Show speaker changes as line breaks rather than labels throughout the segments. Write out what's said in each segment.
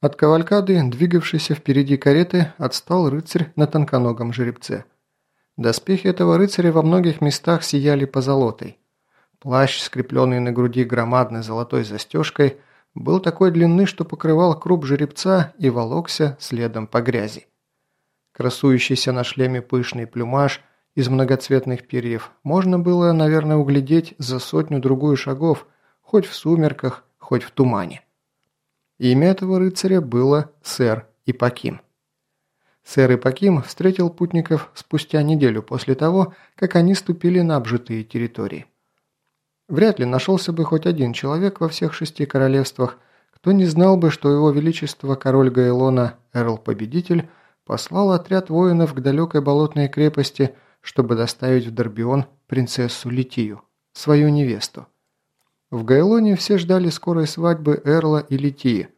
От кавалькады, двигавшейся впереди кареты, отстал рыцарь на тонконогом жеребце. Доспехи этого рыцаря во многих местах сияли позолотой. Плащ, скрепленный на груди громадной золотой застежкой, был такой длины, что покрывал круп жеребца и волокся следом по грязи. Красующийся на шлеме пышный плюмаж из многоцветных перьев можно было, наверное, углядеть за сотню-другую шагов, хоть в сумерках, хоть в тумане. Имя этого рыцаря было сэр Ипаким. Сэр Ипаким встретил путников спустя неделю после того, как они ступили на обжитые территории. Вряд ли нашелся бы хоть один человек во всех шести королевствах, кто не знал бы, что его величество король Гайлона, Эрл-Победитель, послал отряд воинов к далекой болотной крепости, чтобы доставить в Дорбион принцессу Литию, свою невесту. В Гайлоне все ждали скорой свадьбы Эрла и Литии,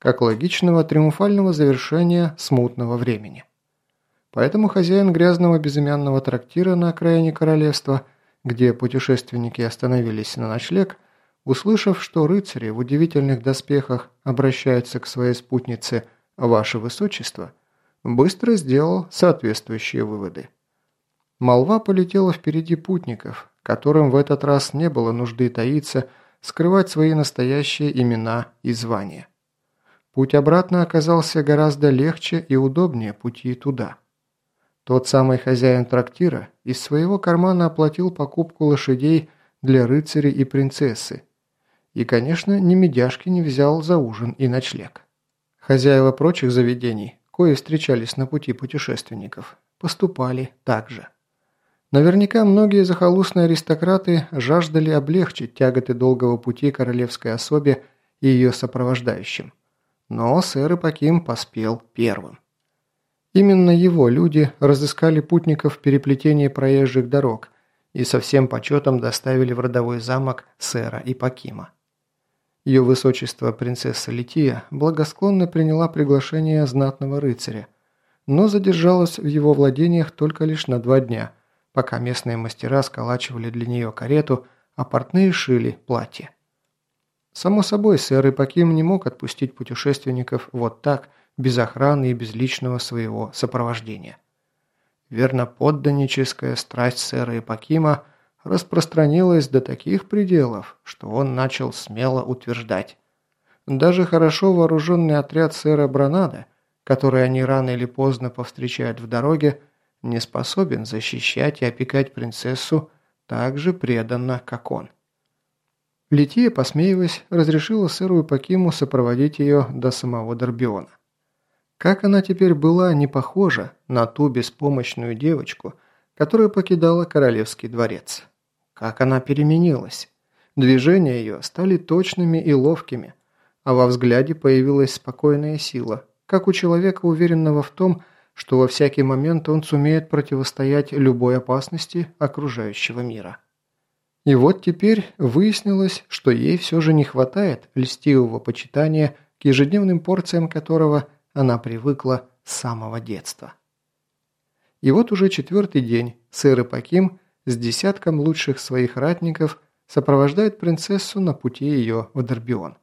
как логичного триумфального завершения смутного времени. Поэтому хозяин грязного безымянного трактира на окраине королевства, где путешественники остановились на ночлег, услышав, что рыцари в удивительных доспехах обращаются к своей спутнице «Ваше Высочество», быстро сделал соответствующие выводы. Молва полетела впереди путников, которым в этот раз не было нужды таиться, скрывать свои настоящие имена и звания. Путь обратно оказался гораздо легче и удобнее пути туда. Тот самый хозяин трактира из своего кармана оплатил покупку лошадей для рыцаря и принцессы. И, конечно, ни медяшки не взял за ужин и ночлег. Хозяева прочих заведений, кои встречались на пути путешественников, поступали так же. Наверняка многие захолустные аристократы жаждали облегчить тяготы долгого пути королевской особе и ее сопровождающим. Но сэр Ипаким поспел первым. Именно его люди разыскали путников в переплетении проезжих дорог и со всем почетом доставили в родовой замок сэра Ипакима. Ее высочество принцесса Лития благосклонно приняла приглашение знатного рыцаря, но задержалась в его владениях только лишь на два дня – пока местные мастера сколачивали для нее карету, а портные шили платье. Само собой, сэр Ипаким не мог отпустить путешественников вот так, без охраны и без личного своего сопровождения. Верно подданническая страсть сэра Ипакима распространилась до таких пределов, что он начал смело утверждать. Даже хорошо вооруженный отряд сэра Бранада, который они рано или поздно повстречают в дороге, не способен защищать и опекать принцессу так же преданно, как он. Лития, посмеиваясь, разрешила сыру Пакиму сопроводить ее до самого Дорбиона. Как она теперь была не похожа на ту беспомощную девочку, которая покидала королевский дворец. Как она переменилась. Движения ее стали точными и ловкими, а во взгляде появилась спокойная сила, как у человека, уверенного в том, что во всякий момент он сумеет противостоять любой опасности окружающего мира. И вот теперь выяснилось, что ей все же не хватает льстивого почитания, к ежедневным порциям которого она привыкла с самого детства. И вот уже четвертый день сэр Ипаким с десятком лучших своих ратников сопровождает принцессу на пути ее в Дорбион.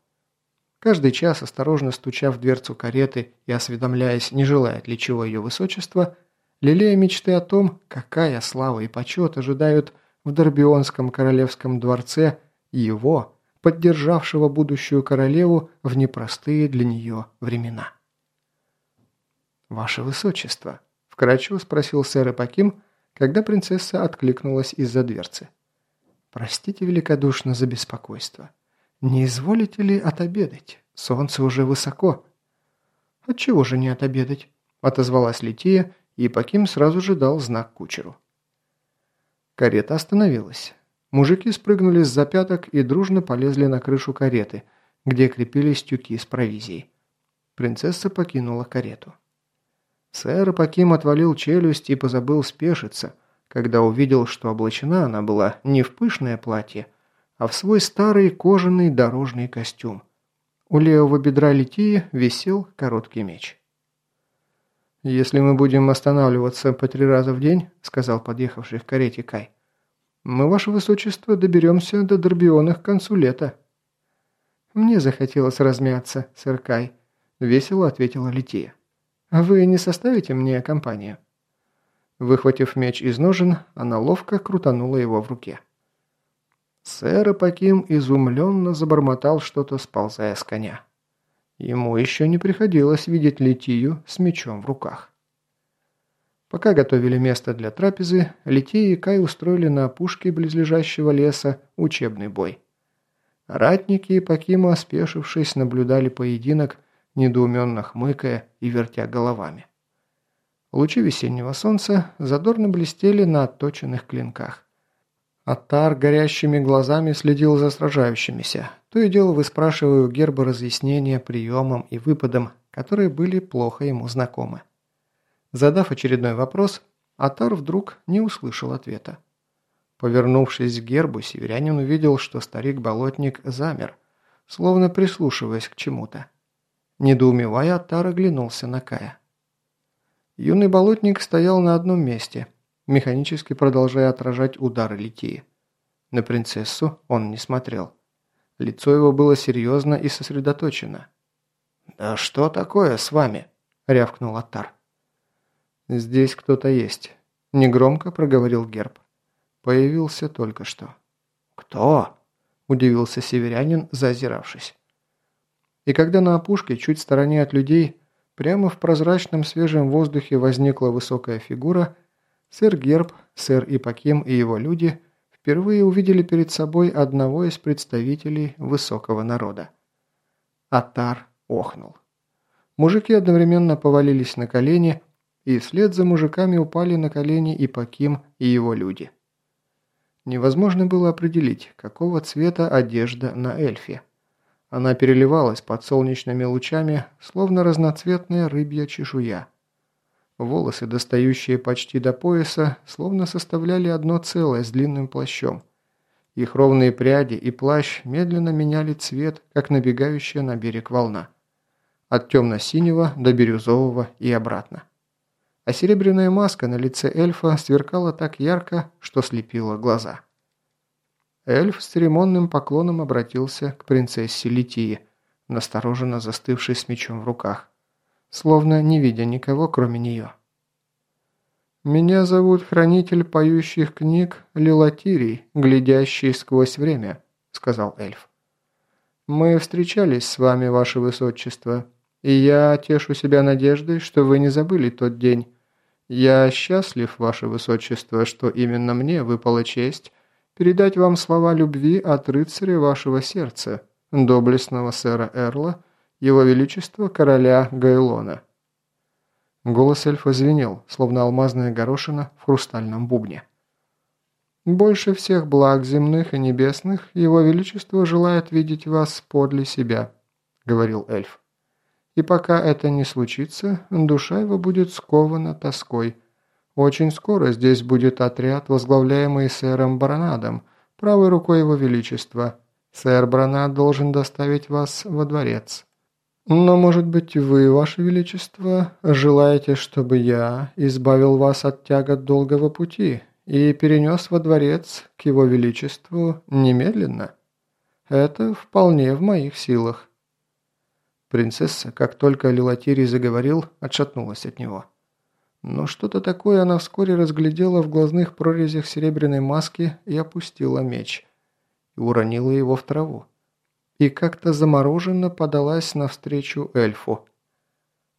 Каждый час, осторожно стуча в дверцу кареты и осведомляясь, не желает ли чего ее высочество, лелея мечты о том, какая слава и почет ожидают в Дорбионском королевском дворце его, поддержавшего будущую королеву в непростые для нее времена. «Ваше высочество», – вкратчиво спросил сэр Эпаким, когда принцесса откликнулась из-за дверцы. «Простите великодушно за беспокойство». «Не изволите ли отобедать? Солнце уже высоко». «Отчего же не отобедать?» – отозвалась Лития, и Паким сразу же дал знак кучеру. Карета остановилась. Мужики спрыгнули с запяток и дружно полезли на крышу кареты, где крепились тюки с провизией. Принцесса покинула карету. Сэр Паким отвалил челюсть и позабыл спешиться, когда увидел, что облачена она была не в пышное платье, а в свой старый кожаный дорожный костюм. У левого бедра Литии висел короткий меч. «Если мы будем останавливаться по три раза в день», — сказал подъехавший в карете Кай, — «мы, ваше высочество, доберемся до Дорбиона к концу лета». «Мне захотелось размяться, сэр Кай», — весело ответила Лития. «Вы не составите мне компанию?» Выхватив меч из ножен, она ловко крутанула его в руке. Сэр Апаким изумленно забормотал что-то, сползая с коня. Ему еще не приходилось видеть Литию с мечом в руках. Пока готовили место для трапезы, Лития и Кай устроили на опушке близлежащего леса учебный бой. Ратники и Пакима, спешившись, наблюдали поединок, недоуменно хмыкая и вертя головами. Лучи весеннего солнца задорно блестели на отточенных клинках. Атар горящими глазами следил за сражающимися, то и дело выспрашивая у Герба разъяснения приемам и выпадам, которые были плохо ему знакомы. Задав очередной вопрос, Атар вдруг не услышал ответа. Повернувшись к Гербу, северянин увидел, что старик-болотник замер, словно прислушиваясь к чему-то. Недоумевая, Атар оглянулся на Кая. Юный болотник стоял на одном месте, механически продолжая отражать удары Литии. На принцессу он не смотрел. Лицо его было серьезно и сосредоточено. «Да что такое с вами?» – рявкнул Атар. «Здесь кто-то есть», – негромко проговорил Герб. «Появился только что».
«Кто?»
– удивился северянин, зазиравшись. И когда на опушке, чуть в стороне от людей, прямо в прозрачном свежем воздухе возникла высокая фигура – Сэр Герб, сэр Ипаким и его люди впервые увидели перед собой одного из представителей высокого народа. Атар охнул. Мужики одновременно повалились на колени, и вслед за мужиками упали на колени Ипаким и его люди. Невозможно было определить, какого цвета одежда на эльфе. Она переливалась под солнечными лучами, словно разноцветная рыбья чешуя. Волосы, достающие почти до пояса, словно составляли одно целое с длинным плащом. Их ровные пряди и плащ медленно меняли цвет, как набегающая на берег волна. От темно-синего до бирюзового и обратно. А серебряная маска на лице эльфа сверкала так ярко, что слепила глаза. Эльф с церемонным поклоном обратился к принцессе Литии, настороженно застывшей с мечом в руках словно не видя никого, кроме нее. «Меня зовут Хранитель Поющих Книг Лилатирий, глядящий сквозь время», — сказал эльф. «Мы встречались с вами, ваше высочество, и я тешу себя надеждой, что вы не забыли тот день. Я счастлив, ваше высочество, что именно мне выпала честь передать вам слова любви от рыцаря вашего сердца, доблестного сэра Эрла, его Величество короля Гайлона». Голос эльфа звенел, словно алмазная горошина в хрустальном бубне. «Больше всех благ земных и небесных Его Величество желает видеть вас подле себя», — говорил эльф. «И пока это не случится, душа его будет скована тоской. Очень скоро здесь будет отряд, возглавляемый сэром Бранадом, правой рукой Его Величества. Сэр Бранад должен доставить вас во дворец». Но, может быть, вы, Ваше Величество, желаете, чтобы я избавил вас от тягот долгого пути и перенес во дворец к Его Величеству немедленно? Это вполне в моих силах». Принцесса, как только Лилатирий заговорил, отшатнулась от него. Но что-то такое она вскоре разглядела в глазных прорезях серебряной маски и опустила меч. И уронила его в траву и как-то замороженно подалась навстречу эльфу.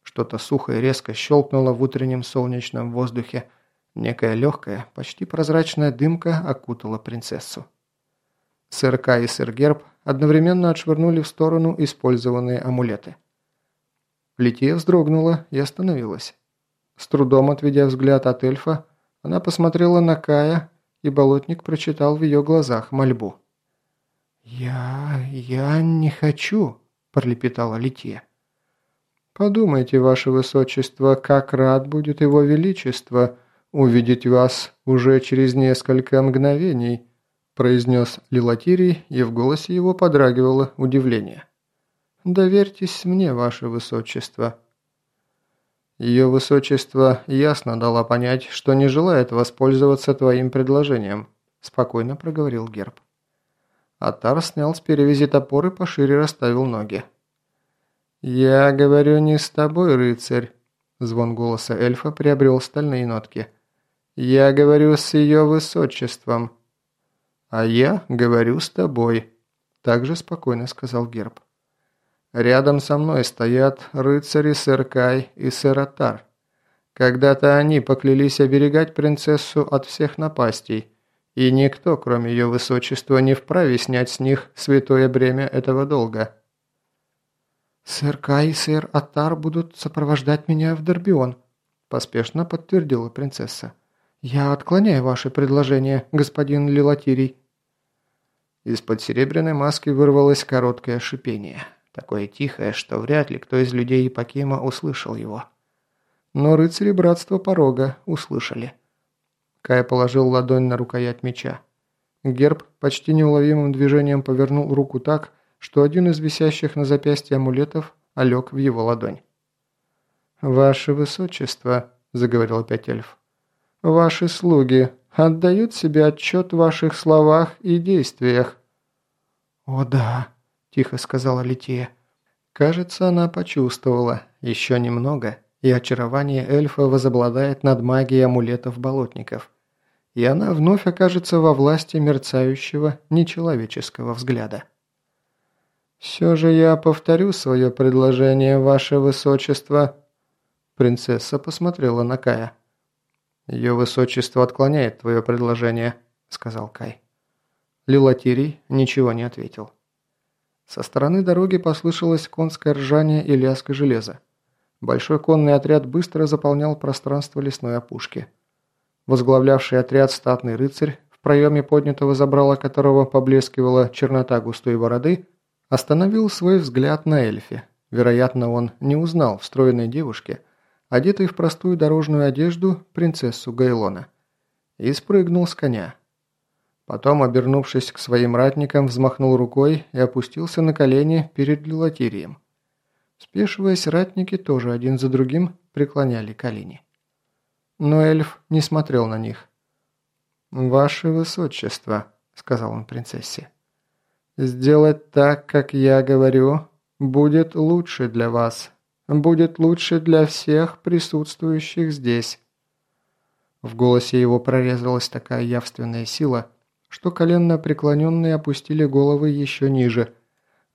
Что-то сухо и резко щелкнуло в утреннем солнечном воздухе. Некая легкая, почти прозрачная дымка окутала принцессу. Сэр Кай и сэр Герб одновременно отшвырнули в сторону использованные амулеты. Лития вздрогнула и остановилась. С трудом отведя взгляд от эльфа, она посмотрела на Кая, и болотник прочитал в ее глазах мольбу. «Я... я не хочу», – пролепетала Лития. «Подумайте, ваше высочество, как рад будет его величество увидеть вас уже через несколько мгновений», – произнес Лилатирий, и в голосе его подрагивало удивление. «Доверьтесь мне, ваше высочество». Ее высочество ясно дала понять, что не желает воспользоваться твоим предложением, спокойно проговорил Герб. Атар снял с перевязи топор и пошире расставил ноги. «Я говорю не с тобой, рыцарь», – звон голоса эльфа приобрел стальные нотки. «Я говорю с ее высочеством». «А я говорю с тобой», – также спокойно сказал Герб. «Рядом со мной стоят рыцари сэр Кай и сэр Атар. Когда-то они поклялись оберегать принцессу от всех напастей, и никто, кроме ее высочества, не вправе снять с них святое бремя этого долга».
«Сэр Кай и сэр Атар будут сопровождать меня в Дорбион», – поспешно подтвердила принцесса. «Я отклоняю ваше предложение, господин Лилатирий».
Из-под серебряной маски вырвалось короткое шипение, такое тихое, что вряд ли кто из людей Ипакима услышал его. Но рыцари Братства Порога услышали. Кай положил ладонь на рукоять меча. Герб почти неуловимым движением повернул руку так, что один из висящих на запястье амулетов олег в его ладонь. «Ваше Высочество», – заговорил опять эльф, – «ваши слуги отдают себе отчет в ваших словах и действиях».
«О да», – тихо сказала Лития.
Кажется, она почувствовала. Еще немного, и очарование эльфа возобладает над магией амулетов болотников. И она вновь окажется во власти мерцающего нечеловеческого взгляда. «Все же я повторю свое предложение, ваше высочество». Принцесса посмотрела на Кая. «Ее высочество отклоняет твое предложение», — сказал Кай. Лилатирий ничего не ответил. Со стороны дороги послышалось конское ржание и лязг железа. Большой конный отряд быстро заполнял пространство лесной опушки. Возглавлявший отряд статный рыцарь, в проеме поднятого забрала которого поблескивала чернота густой бороды, Остановил свой взгляд на эльфе. Вероятно, он не узнал в стройной девушке, одетой в простую дорожную одежду, принцессу Гайлона. И спрыгнул с коня. Потом, обернувшись к своим ратникам, взмахнул рукой и опустился на колени перед Лилатирием. Спешиваясь, ратники тоже один за другим преклоняли колени. Но эльф не смотрел на них. «Ваше высочество», — сказал он принцессе. Сделать так, как я говорю, будет лучше для вас. Будет лучше для всех присутствующих здесь». В голосе его прорезалась такая явственная сила, что коленно преклоненные опустили головы еще ниже,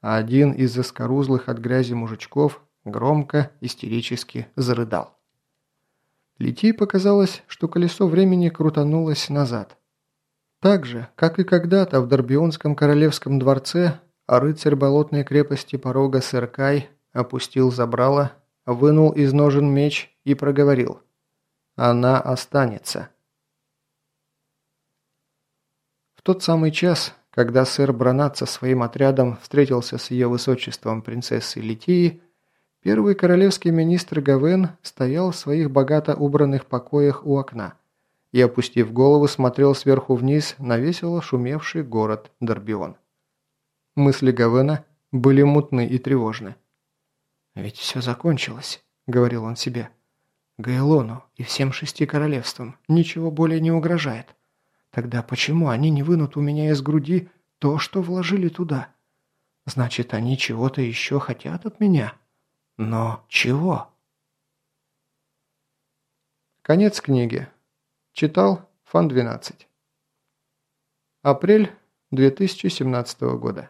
а один из заскорузлых от грязи мужичков громко, истерически зарыдал. Литей показалось, что колесо времени крутанулось назад. Так же, как и когда-то в Дорбионском королевском дворце, а рыцарь болотной крепости порога Сыркай опустил забрало, вынул из ножен меч и проговорил «Она останется». В тот самый час, когда сэр Бранат со своим отрядом встретился с ее высочеством принцессой Литии, первый королевский министр Гавен стоял в своих богато убранных покоях у окна и, опустив голову, смотрел сверху вниз на весело шумевший город Дорбион. Мысли Гавена были мутны и тревожны. «Ведь все закончилось», — говорил он себе. «Гайлону и всем шести королевствам ничего более не угрожает. Тогда почему они не вынут у меня из груди то, что вложили туда? Значит, они чего-то еще хотят от меня? Но чего?» Конец книги. Читал Фан 12. Апрель 2017 года.